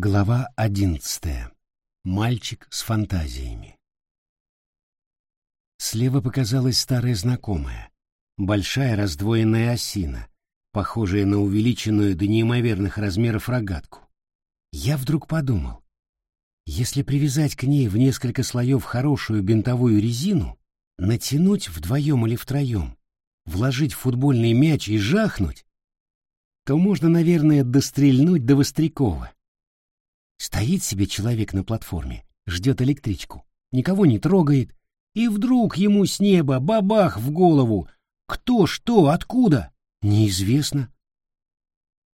Глава одиннадцатая. Мальчик с фантазиями. Слева показалась старая знакомая, большая раздвоенная осина, похожая на увеличенную до неимоверных размеров рогатку. Я вдруг подумал, если привязать к ней в несколько слоев хорошую бинтовую резину, натянуть вдвоем или втроем, вложить в футбольный мяч и жахнуть, то можно, наверное, дострельнуть до Вострякова. Стоит себе человек на платформе, ждет электричку, никого не трогает, и вдруг ему с неба бабах в голову. Кто, что, откуда? Неизвестно.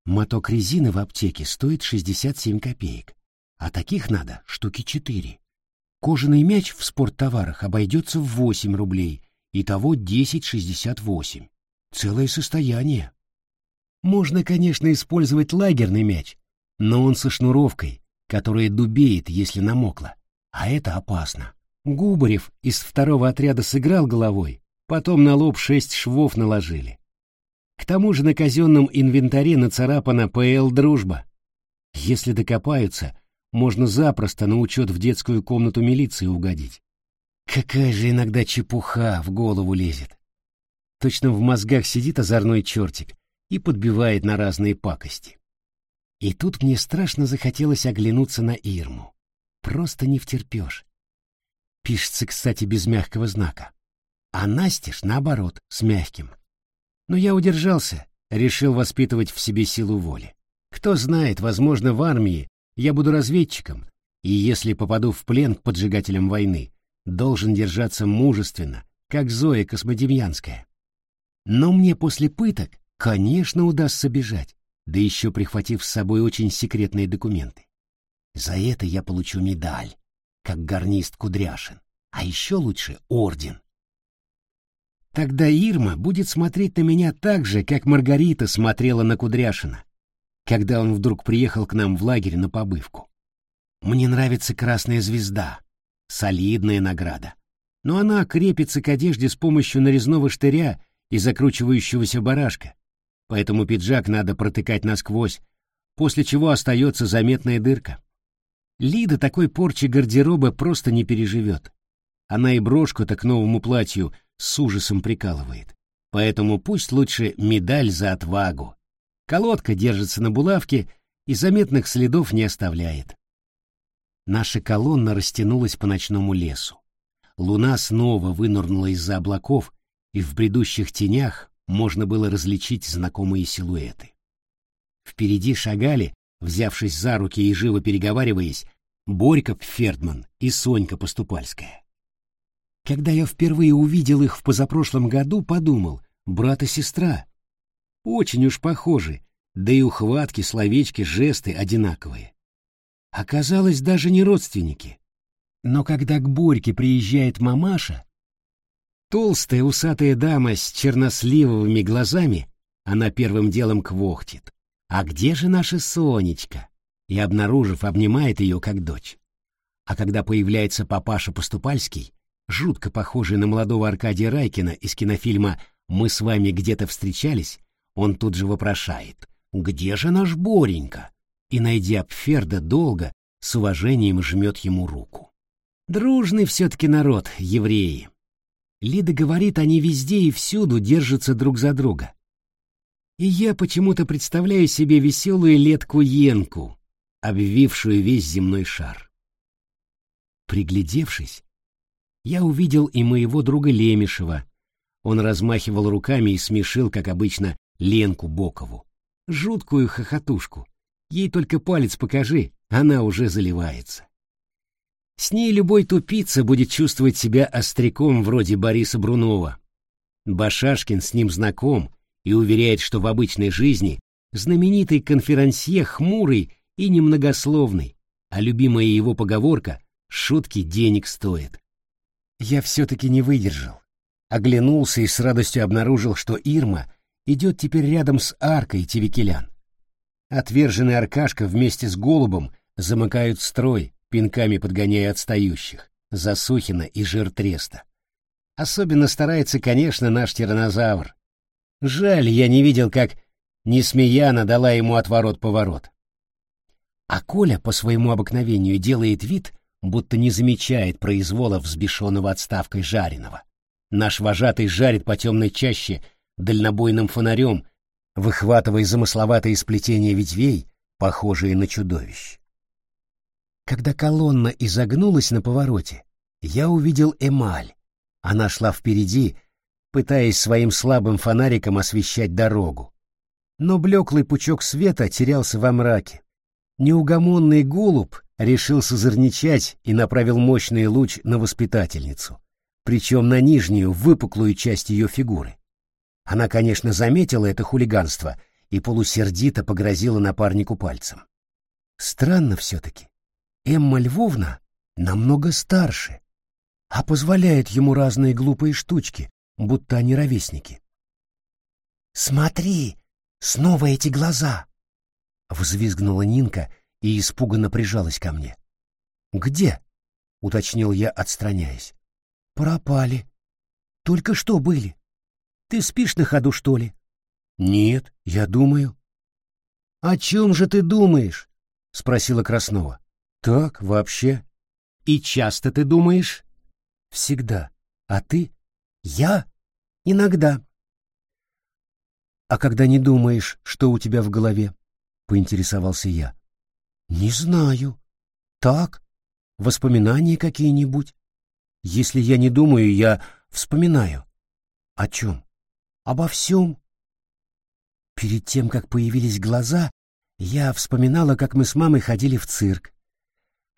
Моток резины в аптеке стоит 67 копеек, а таких надо штуки четыре. Кожаный мяч в спорттоварах обойдется в 8 рублей, итого 10,68. Целое состояние. Можно, конечно, использовать лагерный мяч, но он со шнуровкой, которая дубеет, если намокла, а это опасно. Губарев из второго отряда сыграл головой, потом на лоб шесть швов наложили. К тому же на казенном инвентаре нацарапана «ПЛ Дружба». Если докопаются, можно запросто на учет в детскую комнату милиции угодить. Какая же иногда чепуха в голову лезет. Точно в мозгах сидит озорной чертик, и подбивает на разные пакости. И тут мне страшно захотелось оглянуться на Ирму. Просто не втерпешь. Пишется, кстати, без мягкого знака. А Настеж, наоборот, с мягким. Но я удержался, решил воспитывать в себе силу воли. Кто знает, возможно, в армии я буду разведчиком, и если попаду в плен к поджигателям войны, должен держаться мужественно, как Зоя Космодемьянская. Но мне после пыток Конечно, удастся бежать, да еще прихватив с собой очень секретные документы. За это я получу медаль, как гарнист Кудряшин, а еще лучше орден. Тогда Ирма будет смотреть на меня так же, как Маргарита смотрела на Кудряшина, когда он вдруг приехал к нам в лагерь на побывку. Мне нравится красная звезда, солидная награда, но она крепится к одежде с помощью нарезного штыря и закручивающегося барашка, поэтому пиджак надо протыкать насквозь, после чего остается заметная дырка. Лида такой порчи гардероба просто не переживет. Она и брошку-то к новому платью с ужасом прикалывает. Поэтому пусть лучше медаль за отвагу. Колодка держится на булавке и заметных следов не оставляет. Наша колонна растянулась по ночному лесу. Луна снова вынырнула из-за облаков, и в бредущих тенях можно было различить знакомые силуэты. Впереди шагали, взявшись за руки и живо переговариваясь, Борька Фердман и Сонька Поступальская. Когда я впервые увидел их в позапрошлом году, подумал, брат и сестра. Очень уж похожи, да и ухватки, словечки, жесты одинаковые. Оказалось, даже не родственники. Но когда к Борьке приезжает мамаша, Толстая усатая дама с черносливовыми глазами, она первым делом квохтит. «А где же наша Сонечка?» И, обнаружив, обнимает ее как дочь. А когда появляется папаша Поступальский, жутко похожий на молодого Аркадия Райкина из кинофильма «Мы с вами где-то встречались», он тут же вопрошает «Где же наш Боренька?» и, найдя Пферда долго, с уважением жмет ему руку. Дружный все-таки народ, евреи. Лида говорит, они везде и всюду держатся друг за друга. И я почему-то представляю себе веселую летку Енку, обвившую весь земной шар. Приглядевшись, я увидел и моего друга Лемешева. Он размахивал руками и смешил, как обычно, Ленку Бокову. Жуткую хохотушку. Ей только палец покажи, она уже заливается. С ней любой тупица будет чувствовать себя остряком вроде Бориса Брунова. Башашкин с ним знаком и уверяет, что в обычной жизни знаменитый конферансье хмурый и немногословный, а любимая его поговорка «шутки денег стоят». Я все-таки не выдержал. Оглянулся и с радостью обнаружил, что Ирма идет теперь рядом с аркой Тевикелян. Отверженный Аркашка вместе с Голубом замыкают строй, пинками подгоняя отстающих, Засухина и Жиртреста. Особенно старается, конечно, наш тиранозавр. Жаль, я не видел, как Несмеяна дала ему отворот-поворот. А Коля по своему обыкновению делает вид, будто не замечает произвола взбешенного отставкой жареного. Наш вожатый жарит по темной чаще дальнобойным фонарем, выхватывая замысловатые сплетения ветвей, похожие на чудовищ. Когда колонна изогнулась на повороте, я увидел эмаль. Она шла впереди, пытаясь своим слабым фонариком освещать дорогу. Но блеклый пучок света терялся во мраке. Неугомонный голубь решил созерничать и направил мощный луч на воспитательницу, причем на нижнюю, выпуклую часть ее фигуры. Она, конечно, заметила это хулиганство и полусердито погрозила напарнику пальцем. Странно все-таки. Эмма Львовна намного старше, а позволяет ему разные глупые штучки, будто они ровесники. «Смотри, снова эти глаза!» — взвизгнула Нинка и испуганно прижалась ко мне. «Где?» — уточнил я, отстраняясь. «Пропали. Только что были. Ты спишь на ходу, что ли?» «Нет, я думаю». «О чем же ты думаешь?» — спросила Краснова. «Так, вообще». «И часто ты думаешь?» «Всегда. А ты?» «Я? Иногда». «А когда не думаешь, что у тебя в голове?» — поинтересовался я. «Не знаю. Так, воспоминания какие-нибудь. Если я не думаю, я вспоминаю. О чем? Обо всем. Перед тем, как появились глаза, я вспоминала, как мы с мамой ходили в цирк.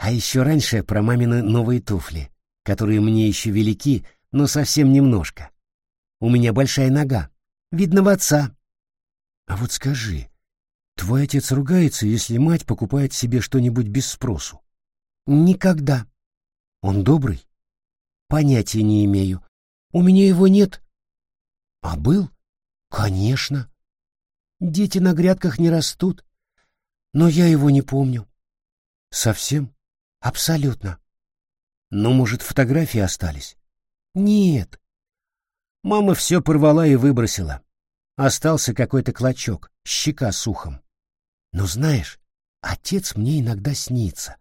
А еще раньше про мамины новые туфли, которые мне еще велики, но совсем немножко. У меня большая нога. Видно в отца. А вот скажи, твой отец ругается, если мать покупает себе что-нибудь без спросу? Никогда. Он добрый? Понятия не имею. У меня его нет. А был? Конечно. Дети на грядках не растут. Но я его не помню. Совсем? Абсолютно. Но, может, фотографии остались? Нет. Мама все порвала и выбросила. Остался какой-то клочок, щека с ухом. Но знаешь, отец мне иногда снится.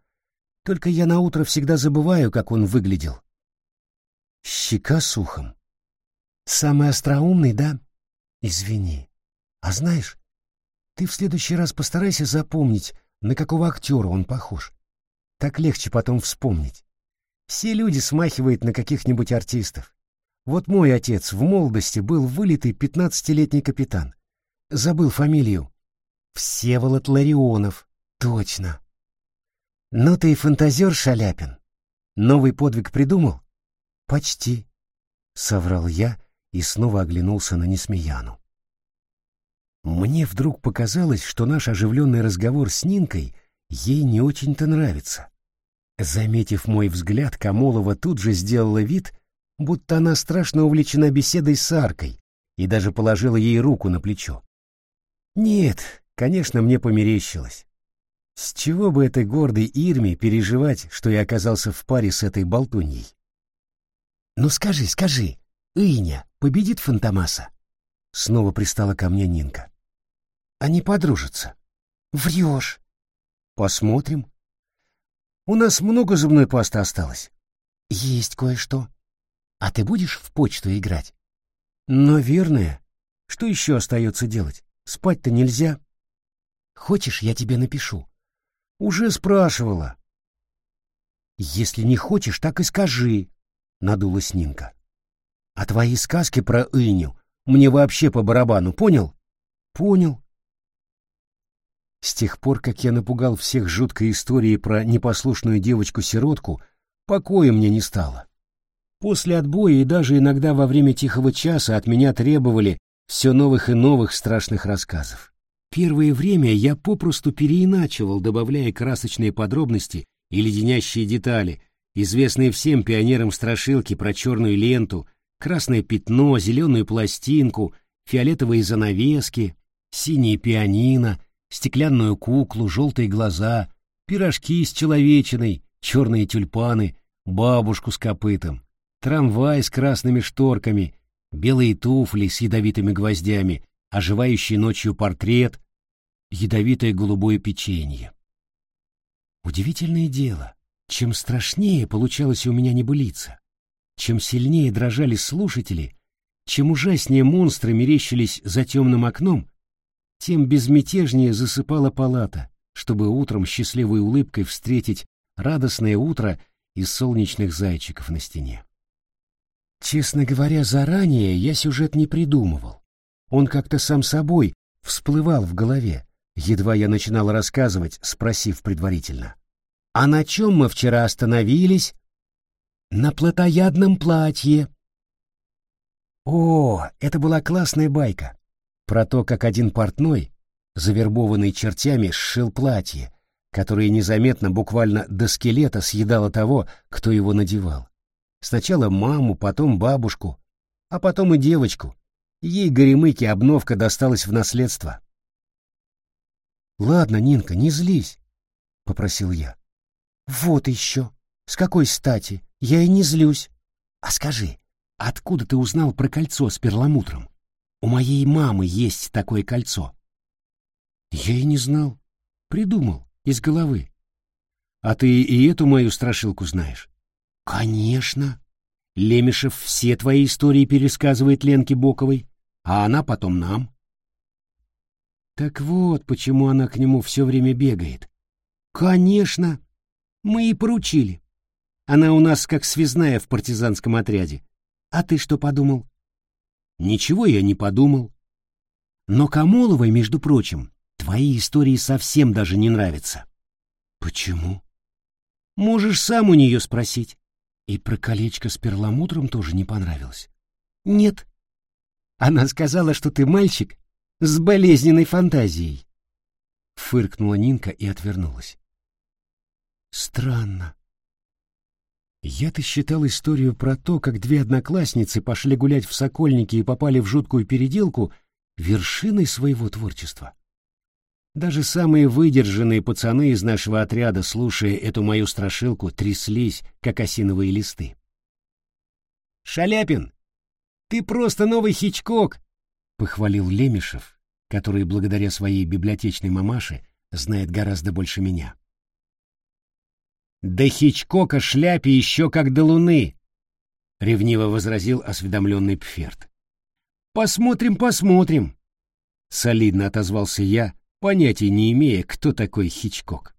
Только я на утро всегда забываю, как он выглядел. Щека с ухом. Самый остроумный, да? Извини. А знаешь, ты в следующий раз постарайся запомнить, на какого актера он похож. Так легче потом вспомнить. Все люди смахивают на каких-нибудь артистов. Вот мой отец в молодости был вылитый пятнадцатилетний капитан. Забыл фамилию. Всеволод Ларионов. Точно. Ну ты и фантазер, Шаляпин. Новый подвиг придумал? Почти. Соврал я и снова оглянулся на Несмеяну. Мне вдруг показалось, что наш оживленный разговор с Нинкой ей не очень-то нравится. Заметив мой взгляд, Камолова тут же сделала вид, будто она страшно увлечена беседой с Аркой и даже положила ей руку на плечо. Нет, конечно, мне померещилось. С чего бы этой гордой Ирме переживать, что я оказался в паре с этой болтуньей? «Ну скажи, скажи, Иня победит Фантомаса?» Снова пристала ко мне Нинка. «Они подружатся». «Врешь». Посмотрим. У нас много зубной пасты осталось. Есть кое-что. А ты будешь в почту играть? Наверное. Что еще остается делать? Спать-то нельзя. Хочешь, я тебе напишу? Уже спрашивала. Если не хочешь, так и скажи, надулась Нинка. А твои сказки про Иню мне вообще по барабану, понял? Понял. С тех пор, как я напугал всех жуткой историей про непослушную девочку-сиротку, покоя мне не стало. После отбоя и даже иногда во время тихого часа от меня требовали все новых и новых страшных рассказов. Первое время я попросту переиначивал, добавляя красочные подробности и леденящие детали, известные всем пионерам страшилки про черную ленту, красное пятно, зеленую пластинку, фиолетовые занавески, синее пианино — стеклянную куклу, желтые глаза, пирожки с человечиной, черные тюльпаны, бабушку с копытом, трамвай с красными шторками, белые туфли с ядовитыми гвоздями, оживающий ночью портрет, ядовитое голубое печенье. Удивительное дело, чем страшнее получалось у меня небылица, чем сильнее дрожали слушатели, чем ужаснее монстры мерещились за темным окном, тем безмятежнее засыпала палата, чтобы утром счастливой улыбкой встретить радостное утро из солнечных зайчиков на стене. Честно говоря, заранее я сюжет не придумывал. Он как-то сам собой всплывал в голове, едва я начинал рассказывать, спросив предварительно. «А на чем мы вчера остановились?» «На плотоядном платье». О, это была классная байка про то, как один портной, завербованный чертями, сшил платье, которое незаметно буквально до скелета съедало того, кто его надевал. Сначала маму, потом бабушку, а потом и девочку. Ей горемыки обновка досталась в наследство. «Ладно, Нинка, не злись», — попросил я. «Вот еще. С какой стати? Я и не злюсь. А скажи, откуда ты узнал про кольцо с перламутром? У моей мамы есть такое кольцо». «Я и не знал. Придумал, из головы. А ты и эту мою страшилку знаешь?» «Конечно. Лемешев все твои истории пересказывает Ленке Боковой, а она потом нам». «Так вот, почему она к нему все время бегает». «Конечно. Мы и поручили. Она у нас как связная в партизанском отряде. А ты что подумал?» «Ничего я не подумал. Но Камоловой, между прочим, твои истории совсем даже не нравятся». «Почему?» «Можешь сам у нее спросить. И про колечко с перламутром тоже не понравилось? Нет. Она сказала, что ты мальчик с болезненной фантазией. Фыркнула Нинка и отвернулась. Странно. Я-то считал историю про то, как две одноклассницы пошли гулять в Сокольники и попали в жуткую переделку, вершиной своего творчества. Даже самые выдержанные пацаны из нашего отряда, слушая эту мою страшилку, тряслись, как осиновые листы. «Шаляпин, ты просто новый Хичкок!» — похвалил Лемешев, который благодаря своей библиотечной мамаше знает гораздо больше меня. «Да Хичкока шляпе еще как до луны!» — ревниво возразил осведомленный Пферт. «Посмотрим, посмотрим!» — солидно отозвался я, понятия не имея, кто такой Хичкок.